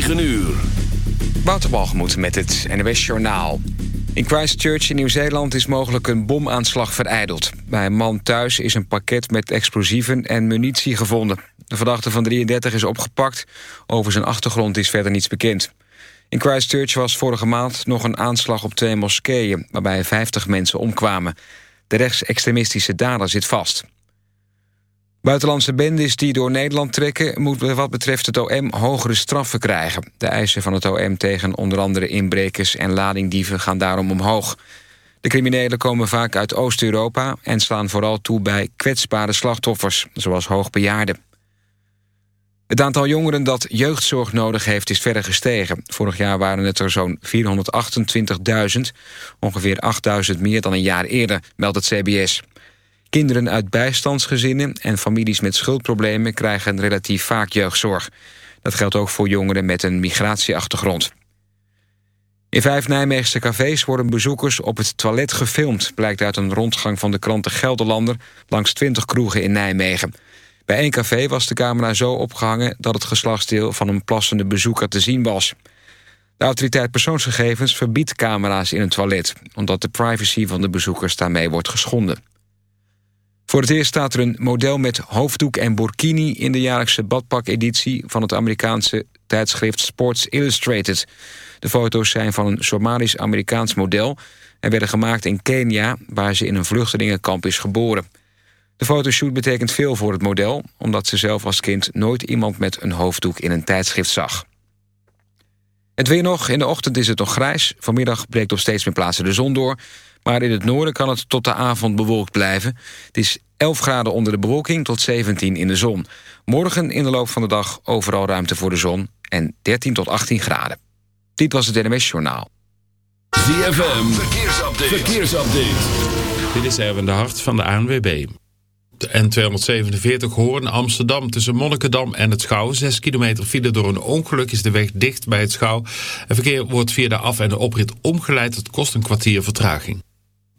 9 uur. Wouter met het NWS Journaal. In Christchurch in Nieuw-Zeeland is mogelijk een bomaanslag vereideld. Bij een man thuis is een pakket met explosieven en munitie gevonden. De verdachte van 33 is opgepakt. Over zijn achtergrond is verder niets bekend. In Christchurch was vorige maand nog een aanslag op twee moskeeën... waarbij 50 mensen omkwamen. De rechtsextremistische dader zit vast. Buitenlandse bendes die door Nederland trekken... moeten wat betreft het OM hogere straffen krijgen. De eisen van het OM tegen onder andere inbrekers en ladingdieven... gaan daarom omhoog. De criminelen komen vaak uit Oost-Europa... en slaan vooral toe bij kwetsbare slachtoffers, zoals hoogbejaarden. Het aantal jongeren dat jeugdzorg nodig heeft is verder gestegen. Vorig jaar waren het er zo'n 428.000, ongeveer 8.000 meer dan een jaar eerder, meldt het CBS. Kinderen uit bijstandsgezinnen en families met schuldproblemen... krijgen relatief vaak jeugdzorg. Dat geldt ook voor jongeren met een migratieachtergrond. In vijf Nijmeegse cafés worden bezoekers op het toilet gefilmd... blijkt uit een rondgang van de kranten Gelderlander... langs 20 kroegen in Nijmegen. Bij één café was de camera zo opgehangen... dat het geslachtsdeel van een plassende bezoeker te zien was. De autoriteit persoonsgegevens verbiedt camera's in een toilet... omdat de privacy van de bezoekers daarmee wordt geschonden. Voor het eerst staat er een model met hoofddoek en burkini... in de jaarlijkse badpak-editie van het Amerikaanse tijdschrift Sports Illustrated. De foto's zijn van een Somalisch-Amerikaans model... en werden gemaakt in Kenia, waar ze in een vluchtelingenkamp is geboren. De fotoshoot betekent veel voor het model... omdat ze zelf als kind nooit iemand met een hoofddoek in een tijdschrift zag. Het weer nog. In de ochtend is het nog grijs. Vanmiddag breekt op steeds meer plaatsen de zon door... Maar in het noorden kan het tot de avond bewolkt blijven. Het is 11 graden onder de bewolking tot 17 in de zon. Morgen in de loop van de dag overal ruimte voor de zon en 13 tot 18 graden. Dit was het NMS Journaal. ZFM, verkeersupdate. verkeersupdate. Dit is Erwin de Hart van de ANWB. De N247 Hoorn Amsterdam tussen Monnikendam en het Schouw. 6 kilometer file door een ongeluk is de weg dicht bij het Schouw. Het verkeer wordt via de af- en de oprit omgeleid. Het kost een kwartier vertraging.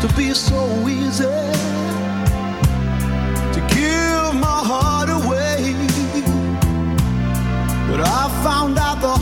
to be so easy to give my heart away, but I found out the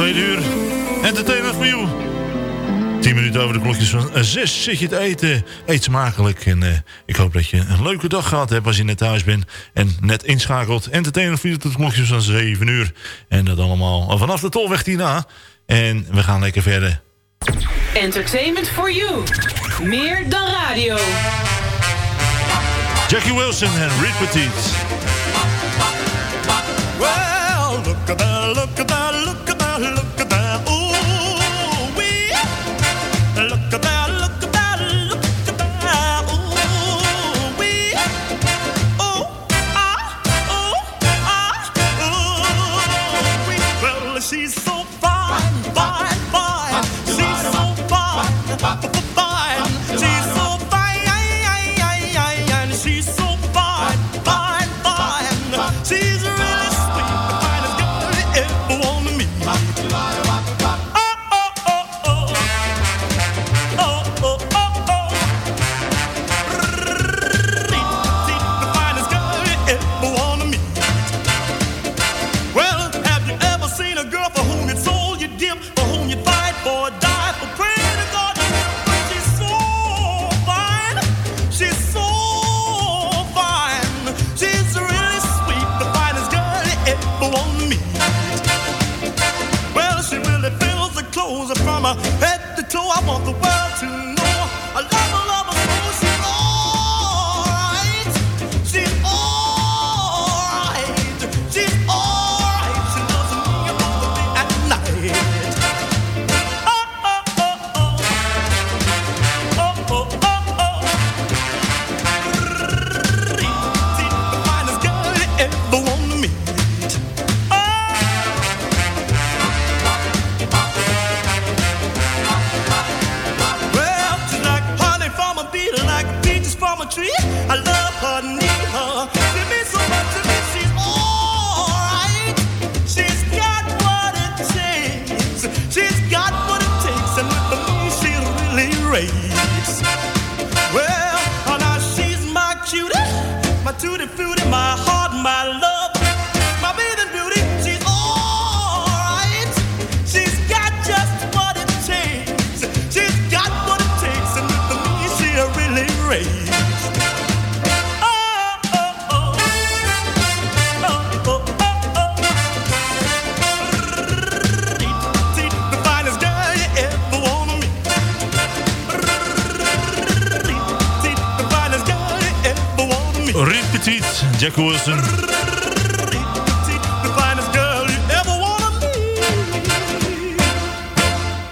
tweede uur. Entertainment for you. Tien minuten over de klokjes van eh, 6 zit je te eten. Eet smakelijk. En eh, ik hoop dat je een leuke dag gehad hebt als je net thuis bent. En net inschakelt. Entertainment for you tot de klokjes van zeven uur. En dat allemaal vanaf de tolweg hierna. En we gaan lekker verder. Entertainment for you. Meer dan radio. Jackie Wilson en Reed Petit. Well, look at that, look at that.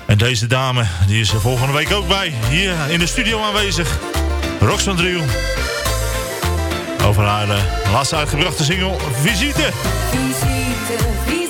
En deze dame, die is er volgende week ook bij. Hier in de studio aanwezig. Roxanne Driel. Over haar eh, laatst uitgebrachte single Visite. Visite, visite.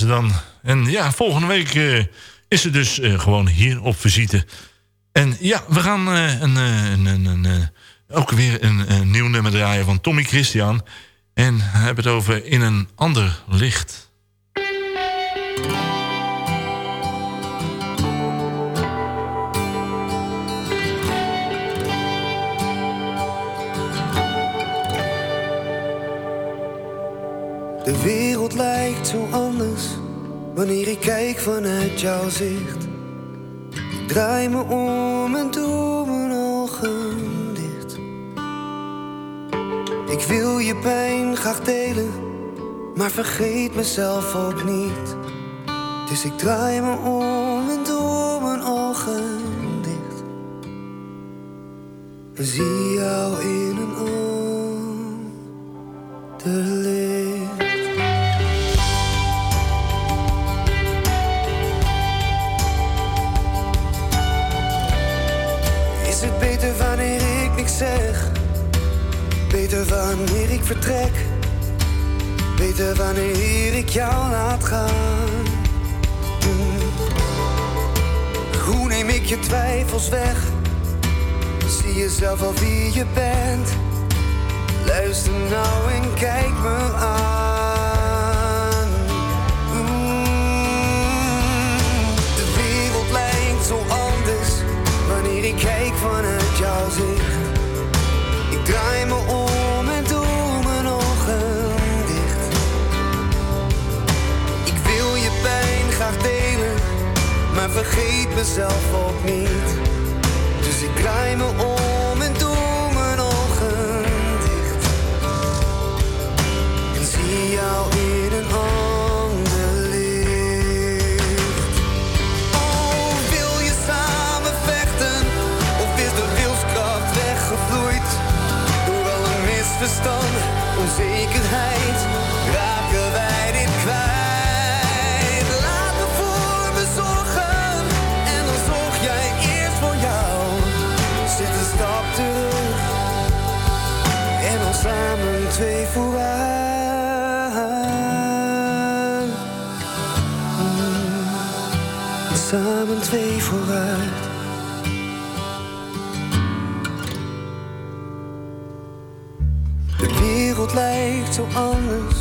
Het dan. En ja, volgende week eh, is ze dus eh, gewoon hier op visite. En ja, we gaan eh, een, een, een, ook weer een, nieuw nummer draaien van Tommy Christian. En hebben het over In een ander licht. De wereld lijkt zo anders wanneer ik kijk vanuit jouw zicht. Draai me om en doe mijn ogen dicht. Ik wil je pijn graag delen, maar vergeet mezelf ook niet. Dus ik draai me om en doe mijn ogen dicht. En zie jou in een ander weg? Zie je zelf al wie je bent? Luister nou en kijk me aan. Mm. De wereld lijkt zo anders wanneer ik kijk vanuit jouw zicht. Ik draai me om en doe mijn ogen dicht. Ik wil je pijn graag delen, maar vergeet mezelf ook niet. Onzekerheid, raken wij dit kwijt. Laat me voor me zorgen, en dan zorg jij eerst voor jou. Zet een stap terug, en dan samen twee vooruit. Samen twee vooruit. Lijkt zo anders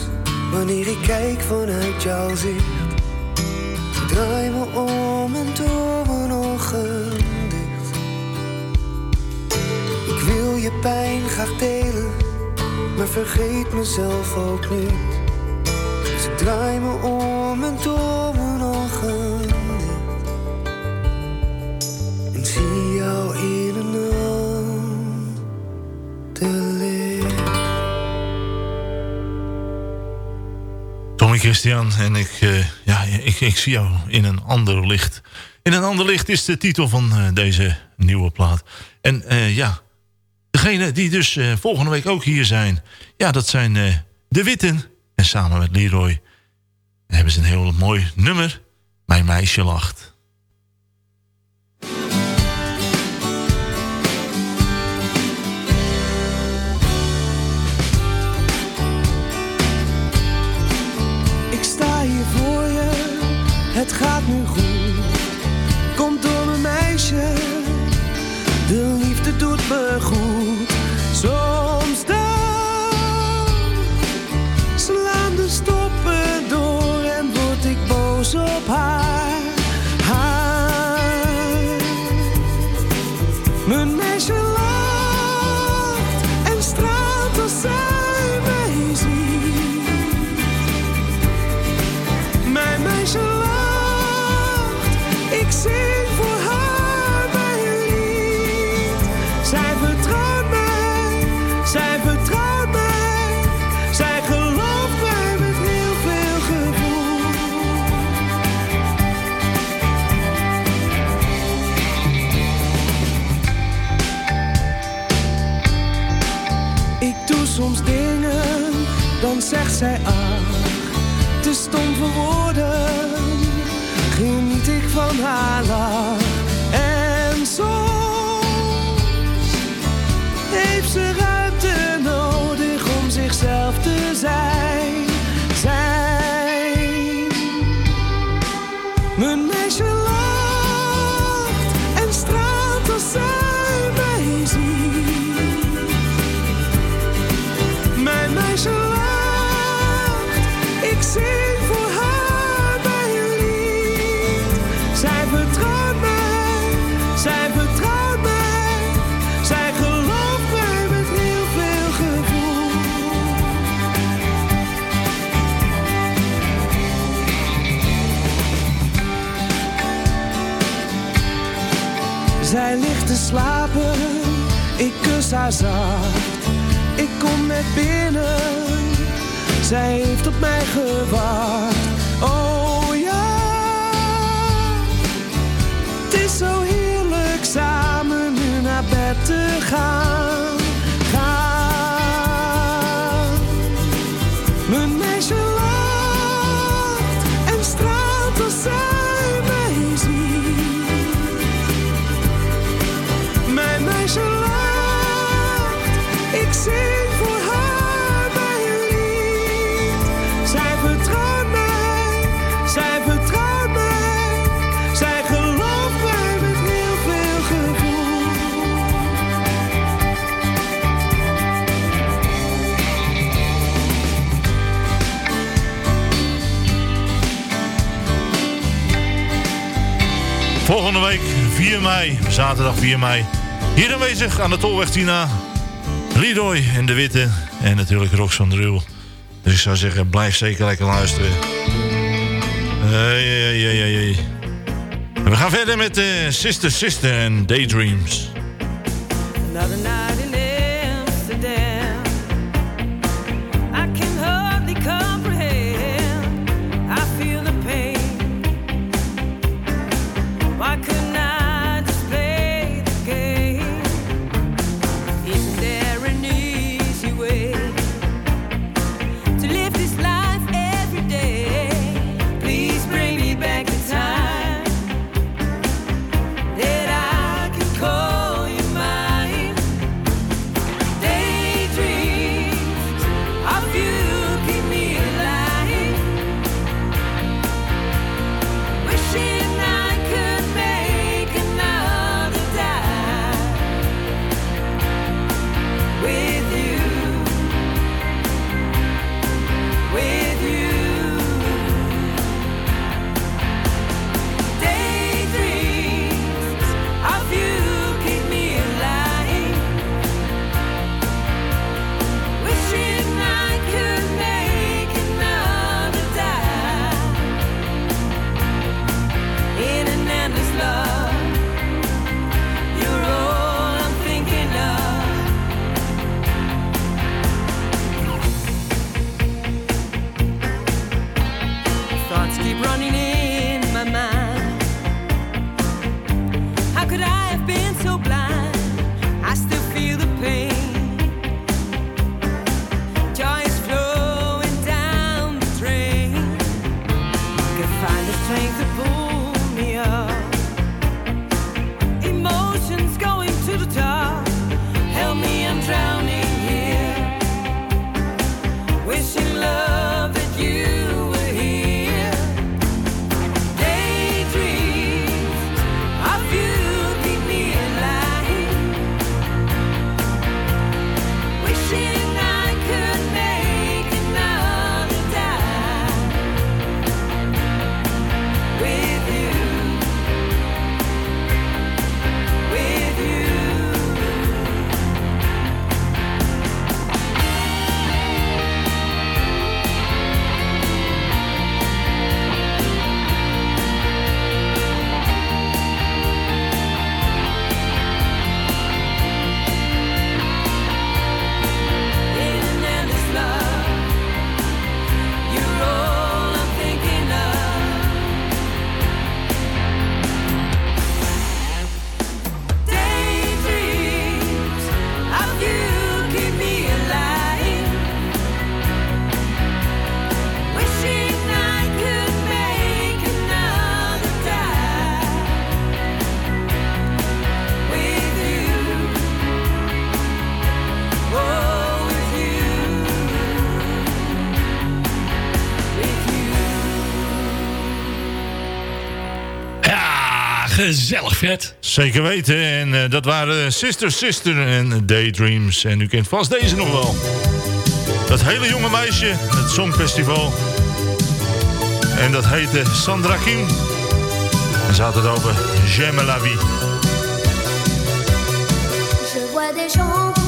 wanneer ik kijk vanuit jouw zicht. Ik draai me om en doe mijn ogen dicht. Ik wil je pijn graag delen, maar vergeet mezelf ook niet. Dus ik draai me om en doe Christian en ik, eh, ja, ik, ik zie jou in een ander licht. In een ander licht is de titel van eh, deze nieuwe plaat. En eh, ja, degene die dus volgende week ook hier zijn... ja, dat zijn de Witten. En samen met Leroy hebben ze een heel mooi nummer. Mijn meisje lacht. Het gaat nu goed. Komt door mijn meisje, de liefde doet me goed. Soms dan slaan de stoppen door en word ik boos op haar. haar. Ik kom net binnen, zij heeft op mij gewacht. Oh ja, het is zo heerlijk samen nu naar bed te gaan. Gaan. Mijn meisje Volgende week 4 mei, zaterdag 4 mei. Hier aanwezig aan de Tolweg Tina. Leroy en de Witte. En natuurlijk Rox van Driel. Dus ik zou zeggen, blijf zeker lekker luisteren. Hey, hey, hey, we gaan verder met eh, Sister Sister en Daydreams. Another night gezellig vet. Zeker weten. En eh, dat waren Sister Sister en Daydreams. En u kent vast deze nog wel. Dat hele jonge meisje, het Songfestival. En dat heette Sandra Kim. En ze had het over J'aime la vie. Je vois des gens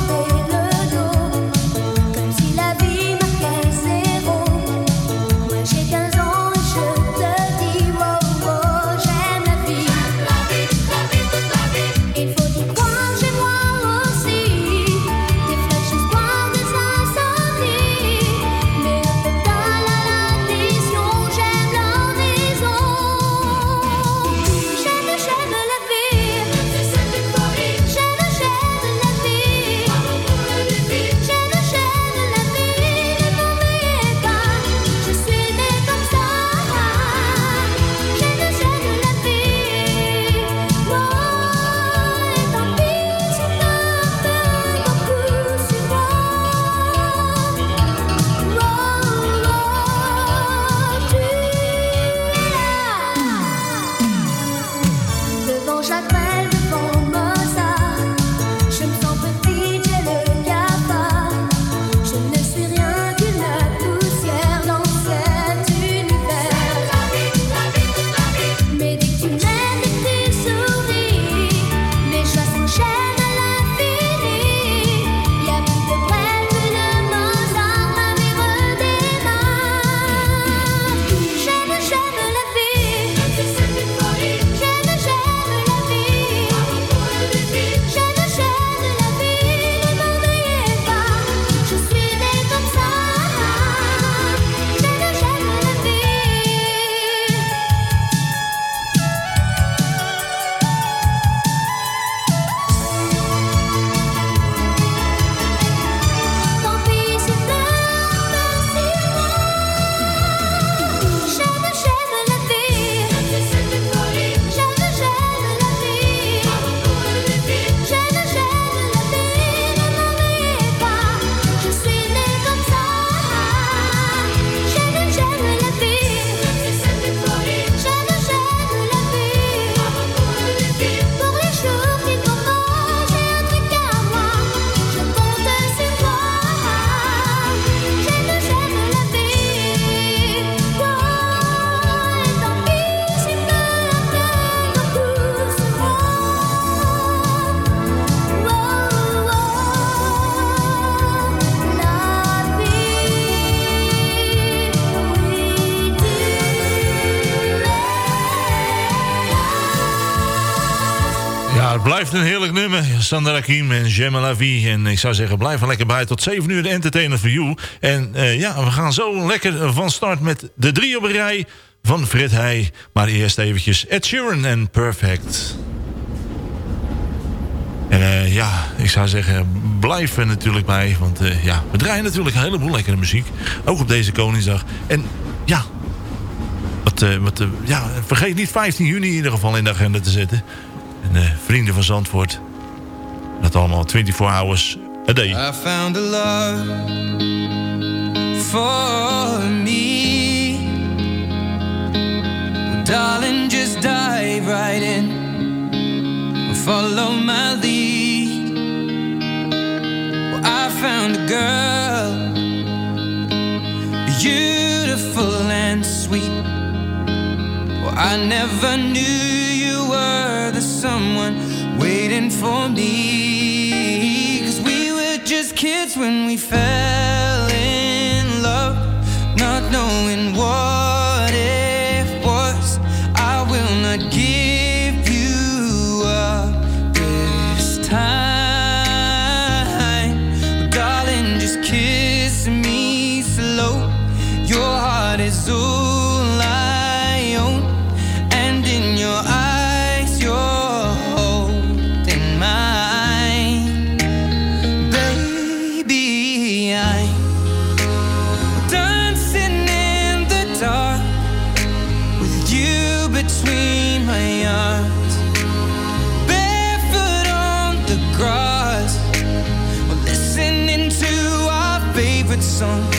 Sandra Hakim en Gemma. En ik zou zeggen, blijf er lekker bij. Tot 7 uur de Entertainer for You. En eh, ja, we gaan zo lekker van start met de drie op een rij van Frit Heij. Maar eerst eventjes Ed Sheeran en Perfect. En eh, ja, ik zou zeggen, blijf er natuurlijk bij. Want eh, ja, we draaien natuurlijk een heleboel lekkere muziek. Ook op deze Koningsdag. En ja, wat, wat, ja, vergeet niet 15 juni in ieder geval in de agenda te zetten. En vrienden van Zandvoort. Dat allemaal 24 hours a day. I found a love for me. Darling, just dive right in. Follow my lead. Well, I found a girl, beautiful and sweet. Well, I never knew you were the someone waiting for me. Cause we were just kids when we fell in love, not knowing what song.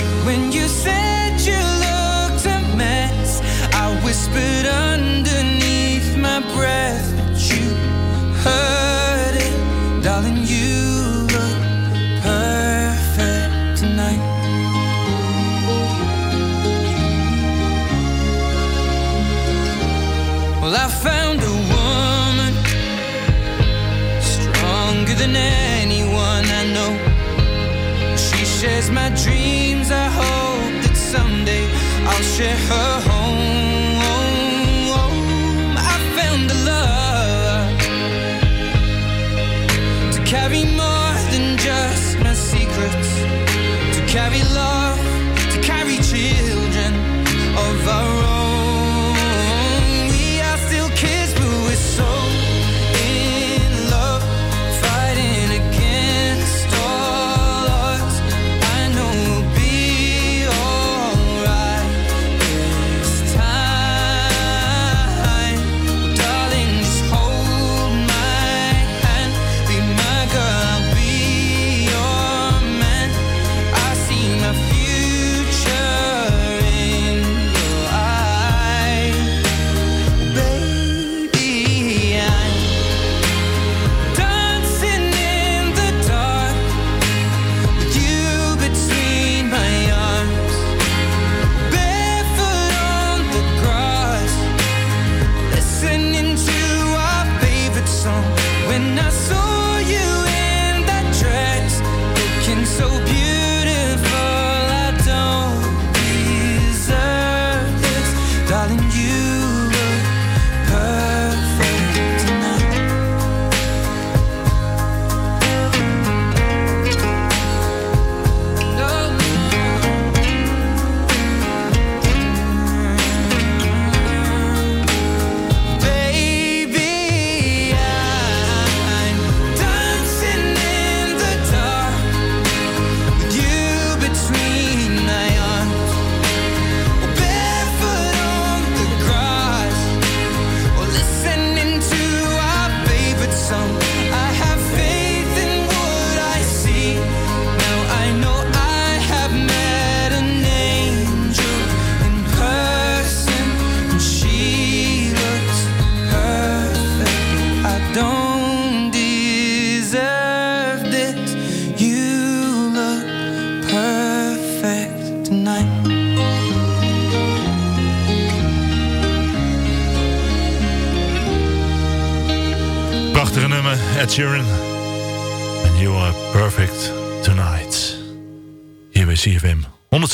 Dreams. I hope that someday I'll share her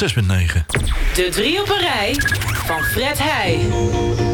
106.9. De drie op een rij van Fred Heij.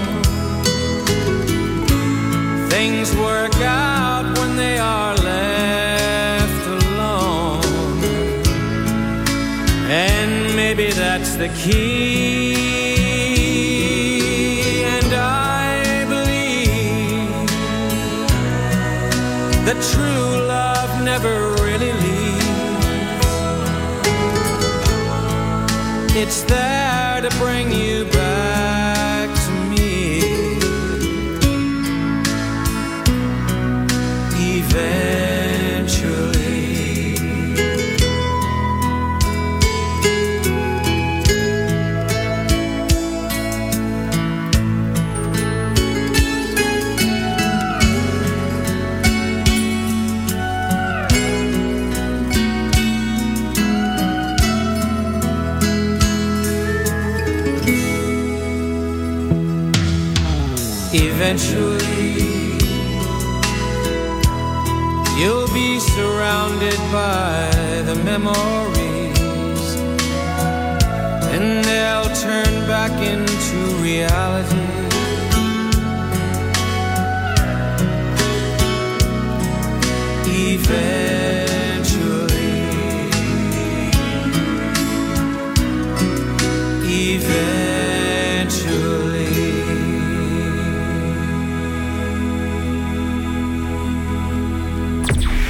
Things work out when they are left alone. And maybe that's the key. And I believe that true love never really leaves. It's there Eventually, you'll be surrounded by the memories, and they'll turn back into reality.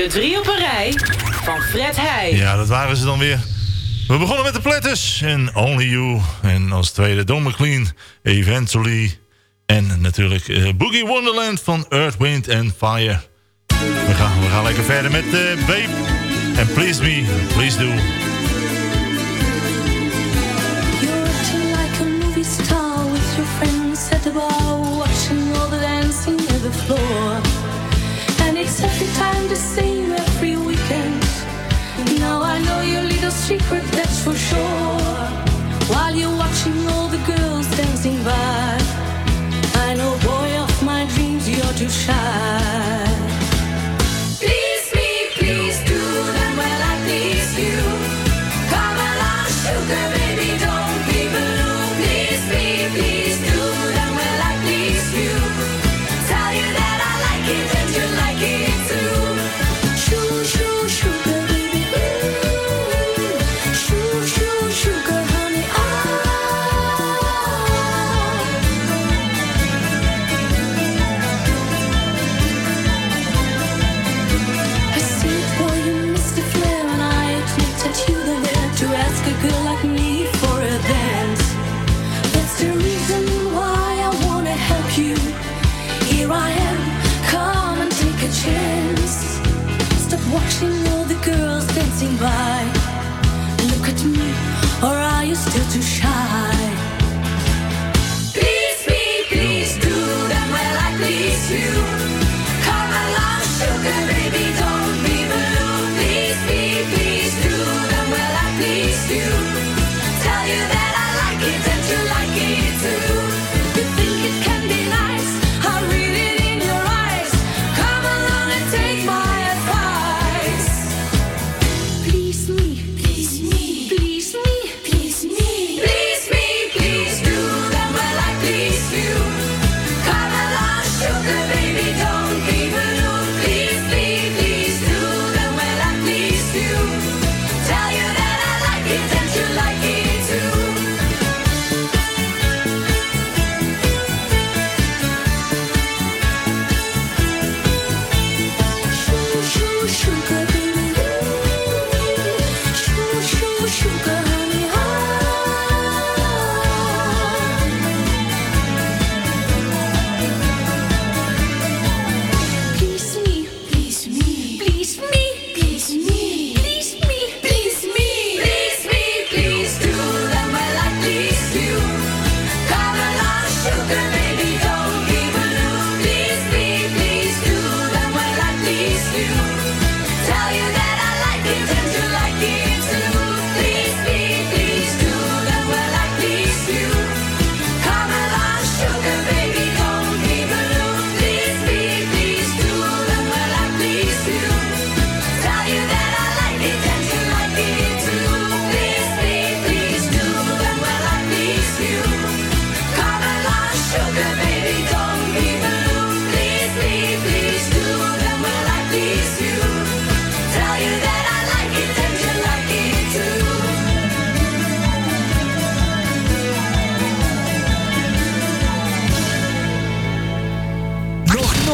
De drie op een rij van Fred Heij. Ja, dat waren ze dan weer. We begonnen met de Platters en Only You. En als tweede Don McLean, Eventually. En natuurlijk eh, Boogie Wonderland van Earth, Wind and Fire. We gaan, we gaan lekker verder met uh, Babe. En Please Me, Please Do. secret, that's for sure. While you're watching all the girls dancing by, I know, boy of my dreams, you're too shy.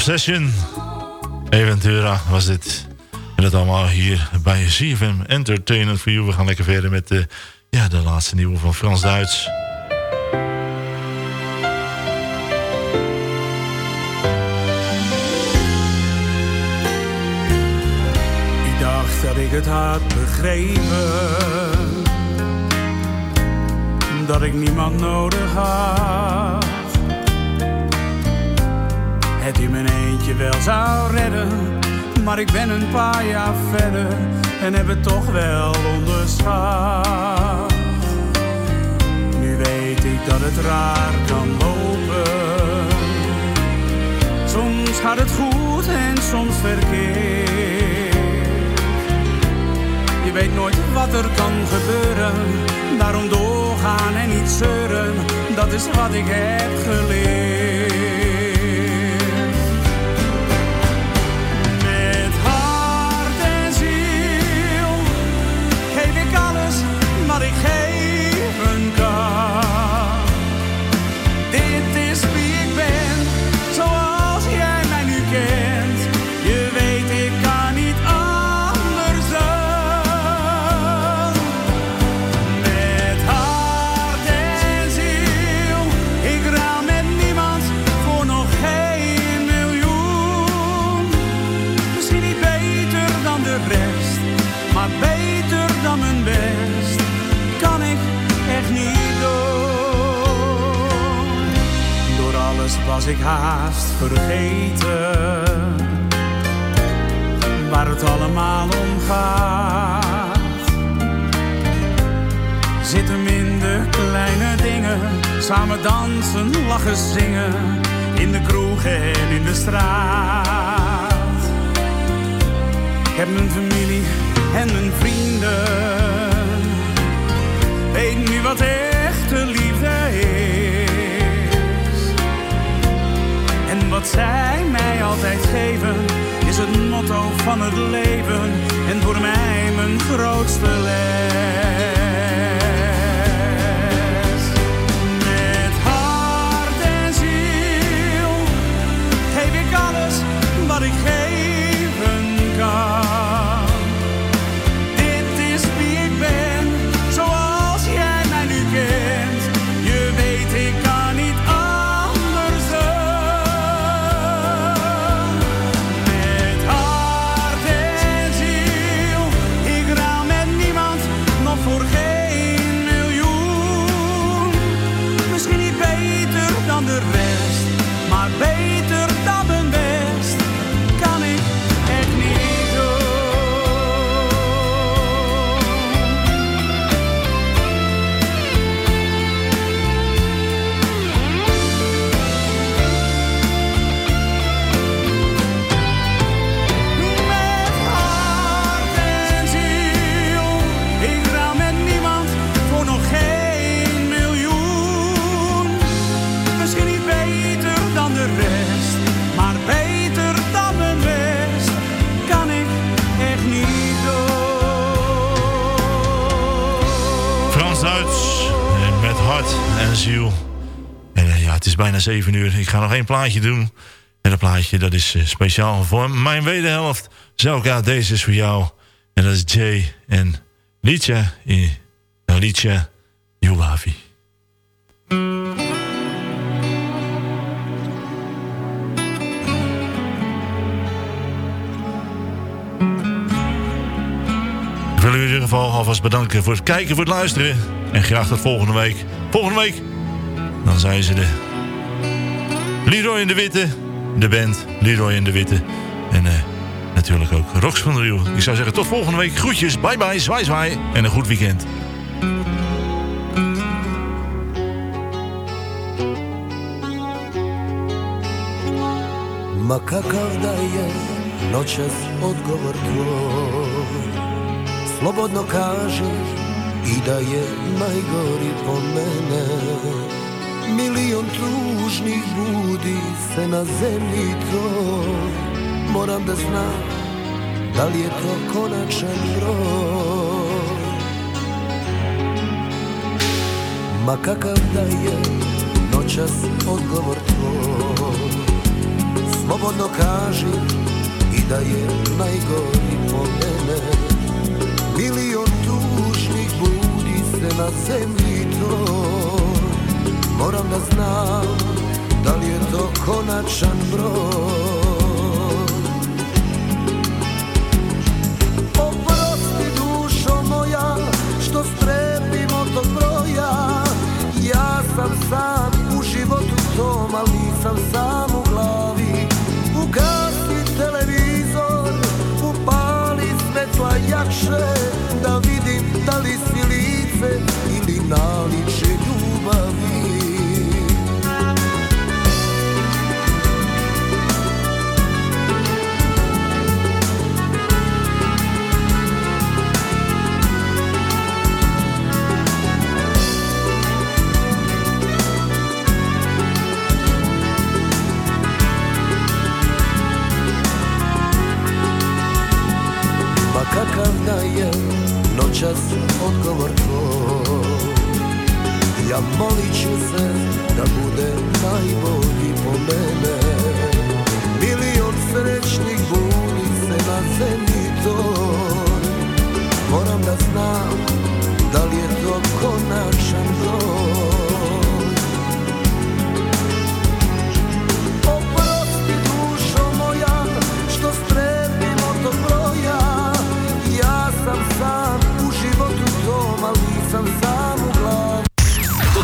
Obsession. Eventura was dit. En dat allemaal hier bij CFM Entertainment for You. We gaan lekker verder met de, ja, de laatste nieuwe van Frans-Duits. Ik dacht dat ik het had begrepen. Dat ik niemand nodig had. Het in mijn eentje wel zou redden. Maar ik ben een paar jaar verder en heb het toch wel onderschat. Nu weet ik dat het raar kan lopen. Soms gaat het goed en soms verkeerd. Je weet nooit wat er kan gebeuren. Daarom doorgaan en niet zeuren, dat is wat ik heb geleerd. 7 uur. Ik ga nog één plaatje doen. En dat plaatje dat is eh, speciaal voor mijn wederhelft. Zelka, deze is voor jou. En dat is Jay en Liedje. in Liedje Juwavi. Ik wil u in ieder geval alvast bedanken voor het kijken, voor het luisteren. En graag tot volgende week. Volgende week Dan zijn ze de Leroy en de Witte. De band Leroy en de Witte. En eh, natuurlijk ook Rox van Riel. Ik zou zeggen tot volgende week. Groetjes, bye bye, zwaai zwaai. En een goed weekend. Slobodno kaži Milion tužnih budi se na zemlji toj Moram da znam da li je to konačan broj. Ma kakav da je noćas odgovor tvoj. Slobodno kaži i da je najgori po mene. Milion tužnih budi se na zemlji toj Moram da znam da li je to konačan broj noćas odgovor tvoj. Ja molit ću se da bude najbolji po mene. Milion srećnih budi se na zemlji toj. Moram da znam da li je to